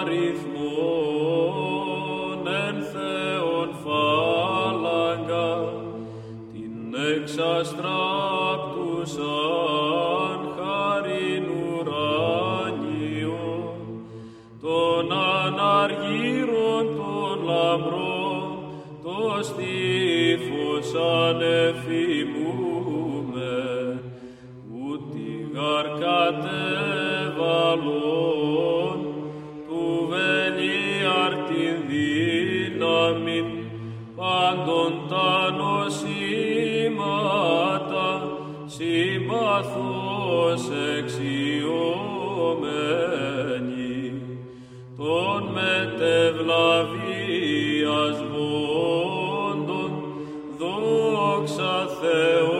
αριθμών εν Θεόν φάλαγγα, την εξαστράπτουσαν χαριν ουράνιο, τον αναργύρον των λαμπρών, το στήφος ανεφημούμε, κατέβαλον του βελίαρ την δύναμιν πάντων τα νοσήματα συμπαθώς εξιωμένη των μετευλαβίας βόντων δόξα Θεώ